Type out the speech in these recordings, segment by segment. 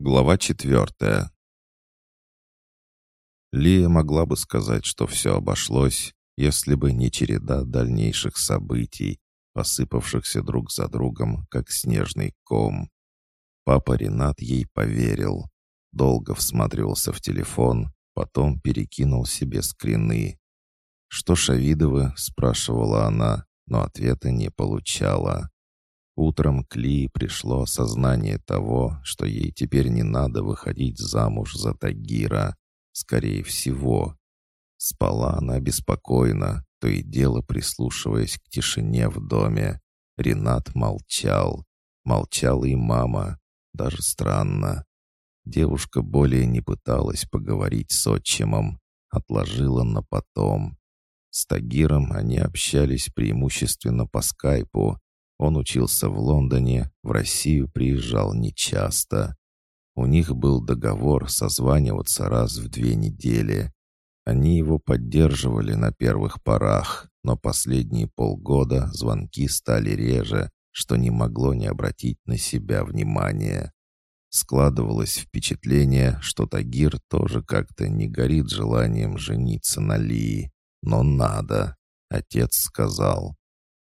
Глава четвертая. Лия могла бы сказать, что все обошлось, если бы не череда дальнейших событий, посыпавшихся друг за другом, как снежный ком. Папа Ренат ей поверил. Долго всматривался в телефон, потом перекинул себе скрины. «Что Шавидовы?» — спрашивала она, но ответа не получала. Утром к Ли пришло осознание того, что ей теперь не надо выходить замуж за Тагира. Скорее всего. Спала она беспокойно, то и дело прислушиваясь к тишине в доме. Ренат молчал. Молчала и мама. Даже странно. Девушка более не пыталась поговорить с отчимом. Отложила на потом. С Тагиром они общались преимущественно по скайпу, он учился в Лондоне, в Россию приезжал нечасто. У них был договор созваниваться раз в две недели. Они его поддерживали на первых порах, но последние полгода звонки стали реже, что не могло не обратить на себя внимания. Складывалось впечатление, что Тагир тоже как-то не горит желанием жениться на Лии. Но надо, отец сказал.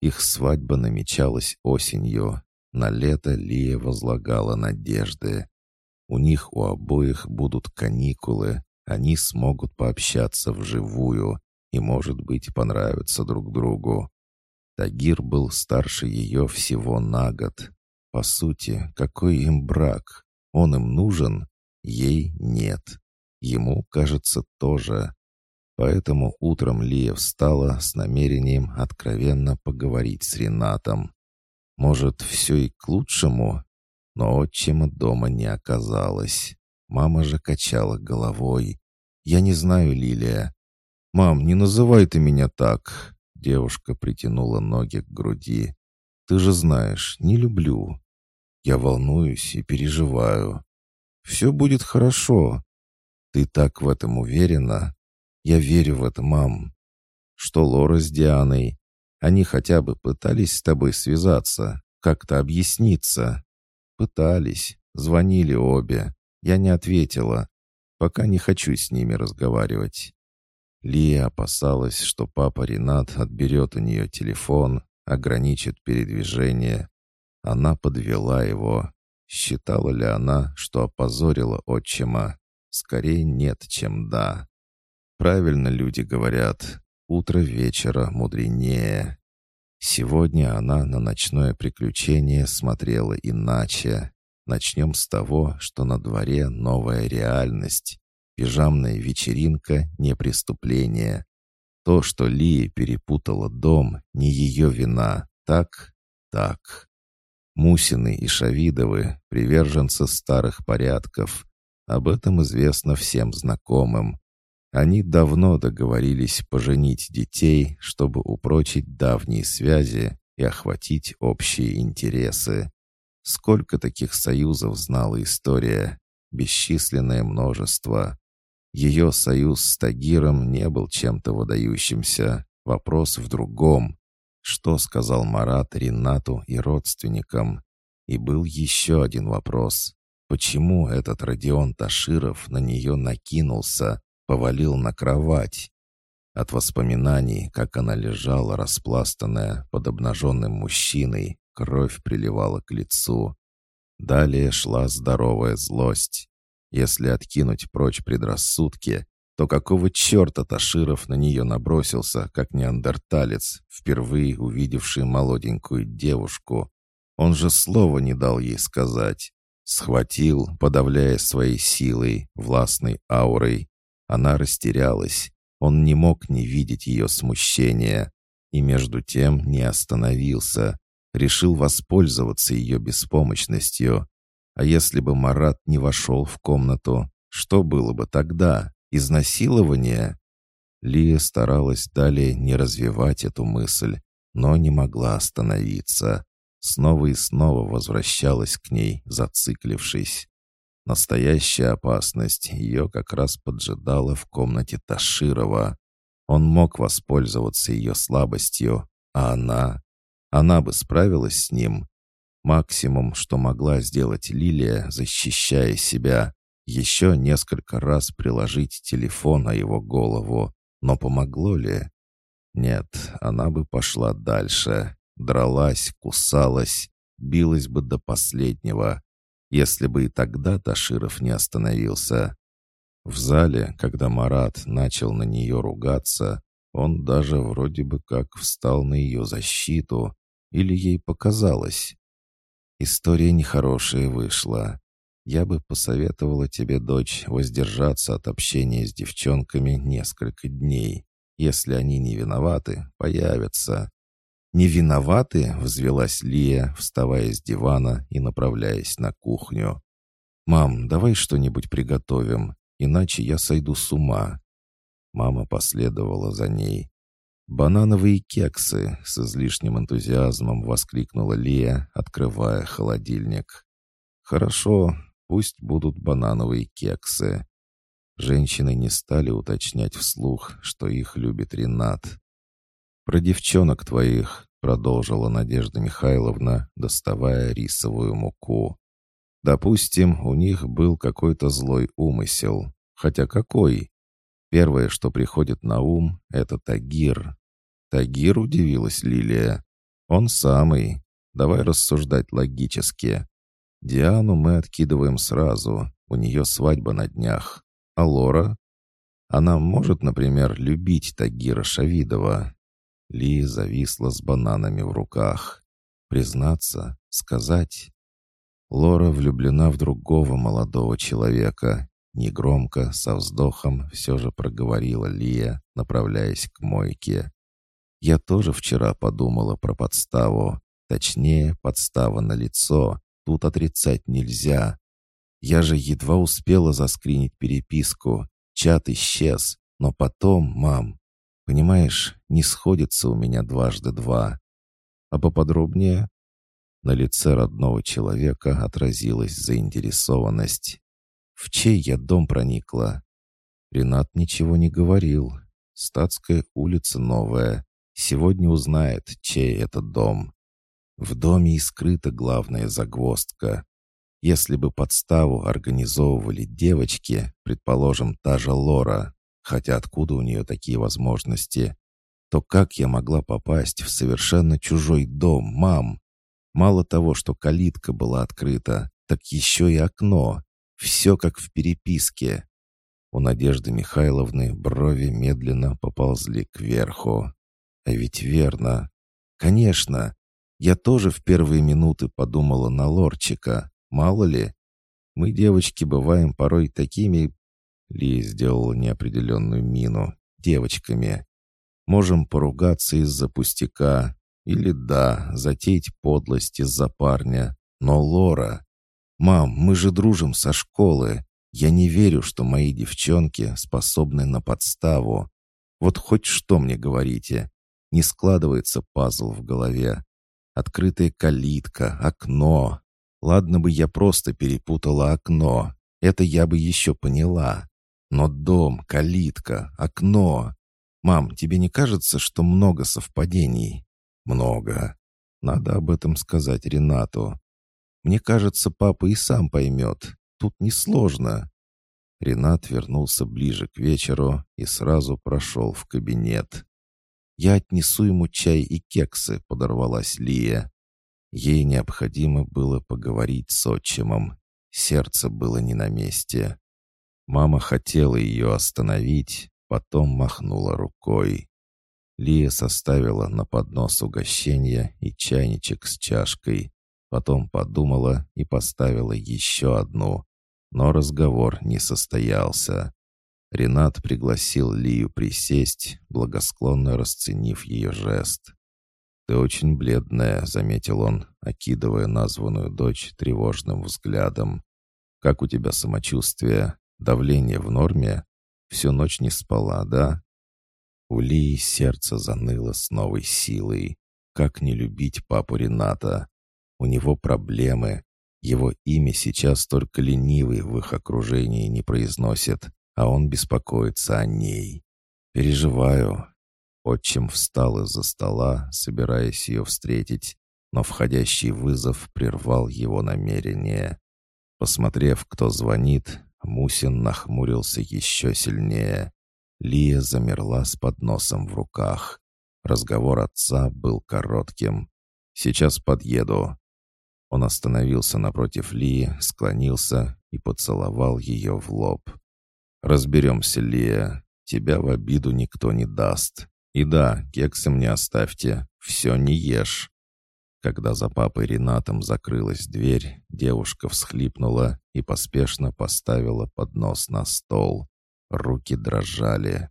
Их свадьба намечалась осенью. На лето Лия возлагала надежды. У них у обоих будут каникулы, они смогут пообщаться вживую и, может быть, понравятся друг другу. Тагир был старше ее всего на год. По сути, какой им брак? Он им нужен? Ей нет. Ему, кажется, тоже. Поэтому утром Лия встала с намерением откровенно поговорить с Ренатом. Может, все и к лучшему? Но отчима дома не оказалось. Мама же качала головой. «Я не знаю, Лилия». «Мам, не называй ты меня так!» Девушка притянула ноги к груди. «Ты же знаешь, не люблю. Я волнуюсь и переживаю. Все будет хорошо. Ты так в этом уверена?» Я верю в это, мам. Что Лора с Дианой? Они хотя бы пытались с тобой связаться, как-то объясниться. Пытались, звонили обе. Я не ответила. Пока не хочу с ними разговаривать. Лия опасалась, что папа Ренат отберет у нее телефон, ограничит передвижение. Она подвела его. Считала ли она, что опозорила отчима? Скорее нет, чем да. Правильно люди говорят, утро вечера мудренее. Сегодня она на ночное приключение смотрела иначе. Начнем с того, что на дворе новая реальность. Пижамная вечеринка — не преступление. То, что Ли перепутала дом, не ее вина. Так? Так. Мусины и Шавидовы — приверженцы старых порядков. Об этом известно всем знакомым. Они давно договорились поженить детей, чтобы упрочить давние связи и охватить общие интересы. Сколько таких союзов знала история? Бесчисленное множество. Ее союз с Тагиром не был чем-то выдающимся. Вопрос в другом. Что сказал Марат Ринату и родственникам? И был еще один вопрос. Почему этот Родион Таширов на нее накинулся, повалил на кровать. От воспоминаний, как она лежала распластанная под обнаженным мужчиной, кровь приливала к лицу. Далее шла здоровая злость. Если откинуть прочь предрассудки, то какого черта Таширов на нее набросился, как неандерталец, впервые увидевший молоденькую девушку? Он же слова не дал ей сказать. Схватил, подавляя своей силой, властной аурой, она растерялась. Он не мог не видеть ее смущения. И между тем не остановился. Решил воспользоваться ее беспомощностью. А если бы Марат не вошел в комнату, что было бы тогда? Изнасилование? Лия старалась далее не развивать эту мысль, но не могла остановиться. Снова и снова возвращалась к ней, зациклившись. Настоящая опасность ее как раз поджидала в комнате Таширова. Он мог воспользоваться ее слабостью, а она... Она бы справилась с ним. Максимум, что могла сделать Лилия, защищая себя, еще несколько раз приложить телефон на его голову. Но помогло ли? Нет, она бы пошла дальше. Дралась, кусалась, билась бы до последнего, если бы и тогда Таширов не остановился. В зале, когда Марат начал на нее ругаться, он даже вроде бы как встал на ее защиту, или ей показалось. История нехорошая вышла. Я бы посоветовала тебе, дочь, воздержаться от общения с девчонками несколько дней. Если они не виноваты, появятся. «Не виноваты?» — взвелась Лия, вставая с дивана и направляясь на кухню. «Мам, давай что-нибудь приготовим, иначе я сойду с ума». Мама последовала за ней. «Банановые кексы!» — с излишним энтузиазмом воскликнула Лия, открывая холодильник. «Хорошо, пусть будут банановые кексы». Женщины не стали уточнять вслух, что их любит Ренат. «Про девчонок твоих», — продолжила Надежда Михайловна, доставая рисовую муку. «Допустим, у них был какой-то злой умысел. Хотя какой? Первое, что приходит на ум, — это Тагир. Тагир, удивилась Лилия. Он самый. Давай рассуждать логически. Диану мы откидываем сразу. У нее свадьба на днях. А Лора? Она может, например, любить Тагира Шавидова, ли зависла с бананами в руках. Признаться, сказать. Лора влюблена в другого молодого человека. Негромко, со вздохом, все же проговорила Лия, направляясь к мойке. Я тоже вчера подумала про подставу. Точнее, подстава на лицо. Тут отрицать нельзя. Я же едва успела заскринить переписку. Чат исчез. Но потом, мам, Понимаешь, не сходится у меня дважды два. А поподробнее? На лице родного человека отразилась заинтересованность. В чей я дом проникла? Ренат ничего не говорил. Статская улица новая. Сегодня узнает, чей это дом. В доме и скрыта главная загвоздка. Если бы подставу организовывали девочки, предположим, та же Лора, хотя откуда у нее такие возможности, то как я могла попасть в совершенно чужой дом, мам? Мало того, что калитка была открыта, так еще и окно. Все как в переписке. У Надежды Михайловны брови медленно поползли кверху. А ведь верно. Конечно. Я тоже в первые минуты подумала на лорчика. Мало ли. Мы, девочки, бываем порой такими ли сделала неопределенную мину. «Девочками. Можем поругаться из-за пустяка. Или, да, затеять подлость из-за парня. Но Лора... Мам, мы же дружим со школы. Я не верю, что мои девчонки способны на подставу. Вот хоть что мне говорите. Не складывается пазл в голове. Открытая калитка, окно. Ладно бы я просто перепутала окно. Это я бы еще поняла. Но дом, калитка, окно... Мам, тебе не кажется, что много совпадений? Много. Надо об этом сказать Ренату. Мне кажется, папа и сам поймет. Тут несложно. Ренат вернулся ближе к вечеру и сразу прошел в кабинет. «Я отнесу ему чай и кексы», — подорвалась Лия. Ей необходимо было поговорить с отчимом. Сердце было не на месте. Мама хотела ее остановить, потом махнула рукой. Лия составила на поднос угощение и чайничек с чашкой. Потом подумала и поставила еще одну. Но разговор не состоялся. Ренат пригласил Лию присесть, благосклонно расценив ее жест. «Ты очень бледная», — заметил он, окидывая названную дочь тревожным взглядом. «Как у тебя самочувствие?» Давление в норме? Всю ночь не спала, да? У Лии сердце заныло с новой силой. Как не любить папу Рената? У него проблемы. Его имя сейчас только ленивый в их окружении не произносит, а он беспокоится о ней. Переживаю. Отчим встал из-за стола, собираясь ее встретить, но входящий вызов прервал его намерение. Посмотрев, кто звонит, Мусин нахмурился еще сильнее. Лия замерла с подносом в руках. Разговор отца был коротким. «Сейчас подъеду». Он остановился напротив Лии, склонился и поцеловал ее в лоб. «Разберемся, Лия. Тебя в обиду никто не даст. И да, кексы мне оставьте. Все не ешь». Когда за папой Ренатом закрылась дверь, девушка всхлипнула и поспешно поставила поднос на стол. Руки дрожали.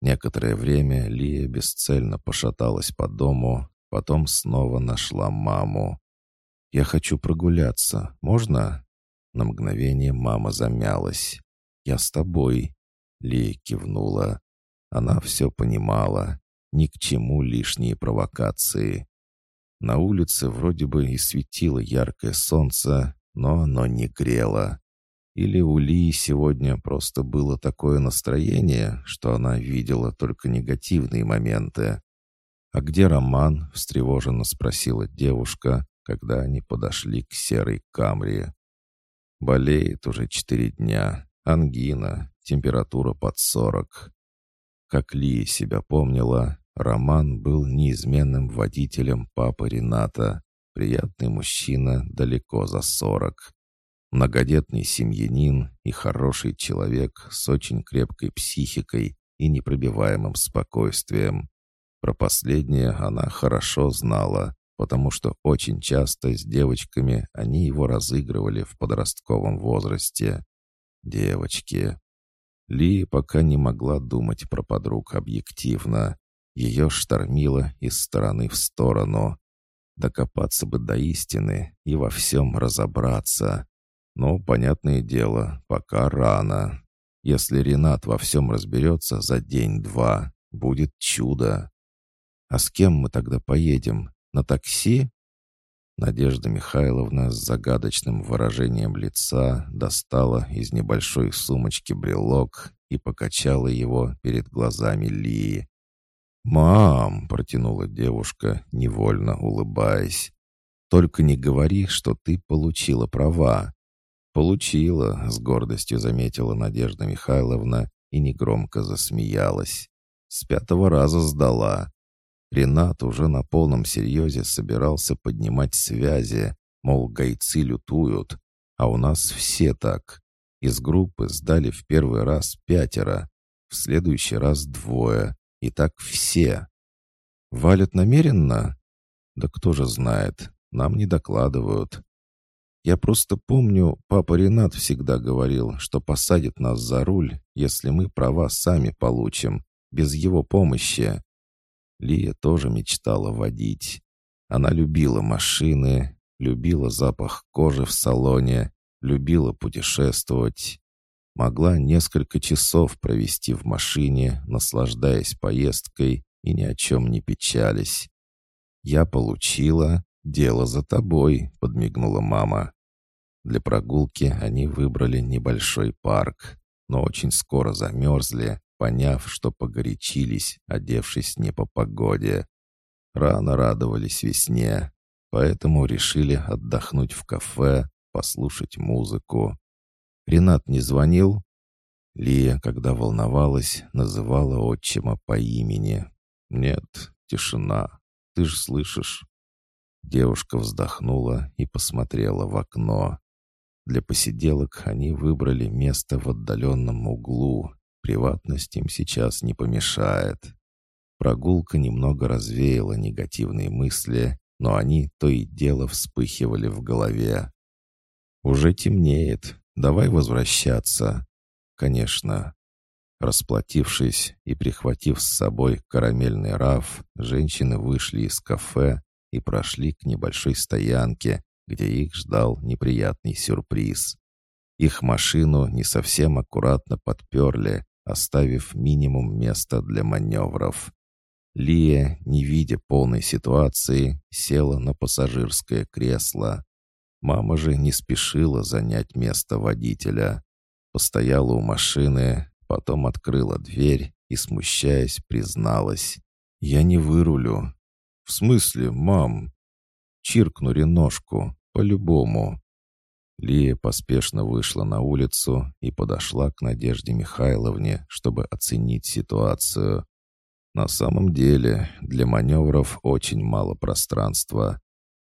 Некоторое время Лия бесцельно пошаталась по дому, потом снова нашла маму. «Я хочу прогуляться. Можно?» На мгновение мама замялась. «Я с тобой», — Лия кивнула. Она все понимала. Ни к чему лишние провокации. На улице вроде бы и светило яркое солнце, но оно не грело. Или у Лии сегодня просто было такое настроение, что она видела только негативные моменты. «А где Роман?» — встревоженно спросила девушка, когда они подошли к серой камре. «Болеет уже четыре дня. Ангина, температура под сорок». Как Лия себя помнила, Роман был неизменным водителем папы Рената, приятный мужчина далеко за сорок. Многодетный семьянин и хороший человек с очень крепкой психикой и непробиваемым спокойствием. Про последнее она хорошо знала, потому что очень часто с девочками они его разыгрывали в подростковом возрасте. Девочки. Ли пока не могла думать про подруг объективно. Ее штормило из стороны в сторону. Докопаться бы до истины и во всем разобраться. Но, понятное дело, пока рано. Если Ренат во всем разберется за день-два, будет чудо. А с кем мы тогда поедем? На такси? Надежда Михайловна с загадочным выражением лица достала из небольшой сумочки брелок и покачала его перед глазами Лии. «Мам!» — протянула девушка, невольно улыбаясь. «Только не говори, что ты получила права». «Получила», — с гордостью заметила Надежда Михайловна и негромко засмеялась. «С пятого раза сдала». Ренат уже на полном серьезе собирался поднимать связи, мол, гайцы лютуют, а у нас все так. Из группы сдали в первый раз пятеро, в следующий раз двое, и так все. Валят намеренно? Да кто же знает, нам не докладывают. Я просто помню, папа Ренат всегда говорил, что посадит нас за руль, если мы права сами получим, без его помощи. Лия тоже мечтала водить. Она любила машины, любила запах кожи в салоне, любила путешествовать. Могла несколько часов провести в машине, наслаждаясь поездкой и ни о чем не печались. «Я получила, дело за тобой», — подмигнула мама. Для прогулки они выбрали небольшой парк, но очень скоро замерзли, поняв, что погорячились, одевшись не по погоде. Рано радовались весне, поэтому решили отдохнуть в кафе, послушать музыку. Ренат не звонил? Лия, когда волновалась, называла отчима по имени. «Нет, тишина. Ты же слышишь?» Девушка вздохнула и посмотрела в окно. Для посиделок они выбрали место в отдаленном углу. Приватность им сейчас не помешает. Прогулка немного развеяла негативные мысли, но они то и дело вспыхивали в голове. «Уже темнеет. Давай возвращаться». «Конечно». Расплатившись и прихватив с собой карамельный раф, женщины вышли из кафе и прошли к небольшой стоянке, где их ждал неприятный сюрприз. Их машину не совсем аккуратно подперли, оставив минимум места для маневров. Лия, не видя полной ситуации, села на пассажирское кресло. Мама же не спешила занять место водителя. Постояла у машины, потом открыла дверь и, смущаясь, призналась. «Я не вырулю». «В смысле, мам?» Чиркну реношку, по-любому. Лия поспешно вышла на улицу и подошла к Надежде Михайловне, чтобы оценить ситуацию. На самом деле, для маневров очень мало пространства.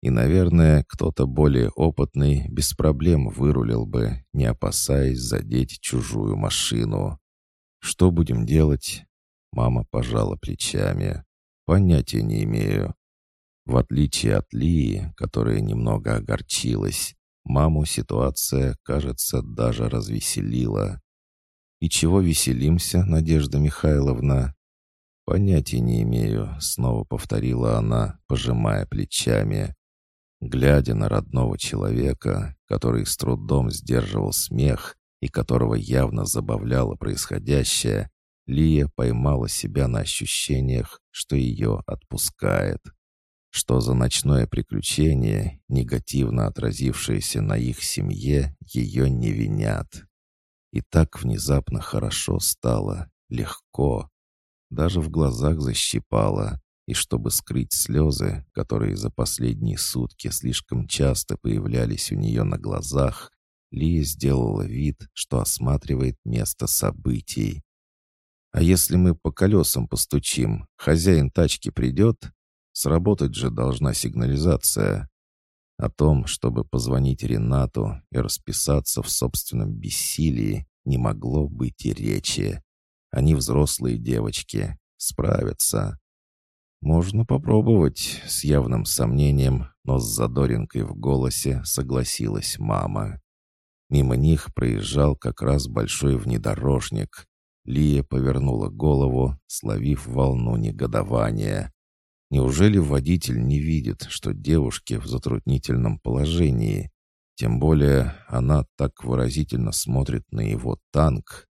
И, наверное, кто-то более опытный без проблем вырулил бы, не опасаясь задеть чужую машину. «Что будем делать?» Мама пожала плечами. «Понятия не имею». В отличие от Лии, которая немного огорчилась, маму ситуация, кажется, даже развеселила. «И чего веселимся, Надежда Михайловна?» «Понятия не имею», — снова повторила она, пожимая плечами. Глядя на родного человека, который с трудом сдерживал смех и которого явно забавляло происходящее, Лия поймала себя на ощущениях, что ее отпускает. Что за ночное приключение, негативно отразившееся на их семье, ее не винят. И так внезапно хорошо стало, легко. Даже в глазах защипало, и чтобы скрыть слезы, которые за последние сутки слишком часто появлялись у нее на глазах, Лия сделала вид, что осматривает место событий. «А если мы по колесам постучим, хозяин тачки придет? Сработать же должна сигнализация». О том, чтобы позвонить Ренату и расписаться в собственном бессилии, не могло быть и речи. Они взрослые девочки, справятся. «Можно попробовать», — с явным сомнением, но с задоринкой в голосе согласилась мама. Мимо них проезжал как раз большой внедорожник. Лия повернула голову, словив волну негодования. Неужели водитель не видит, что девушки в затруднительном положении? Тем более она так выразительно смотрит на его танк.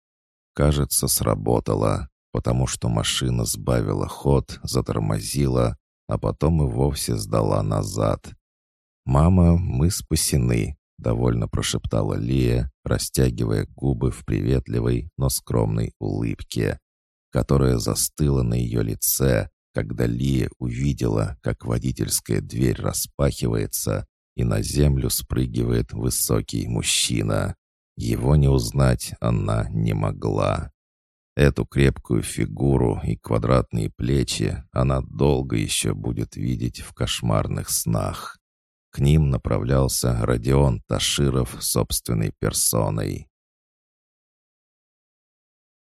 Кажется, сработало потому что машина сбавила ход, затормозила, а потом и вовсе сдала назад. «Мама, мы спасены», — довольно прошептала Лия, растягивая губы в приветливой, но скромной улыбке, которая застыла на ее лице, когда Лия увидела, как водительская дверь распахивается, и на землю спрыгивает высокий мужчина. Его не узнать она не могла. Эту крепкую фигуру и квадратные плечи она долго еще будет видеть в кошмарных снах. К ним направлялся Родион Таширов собственной персоной.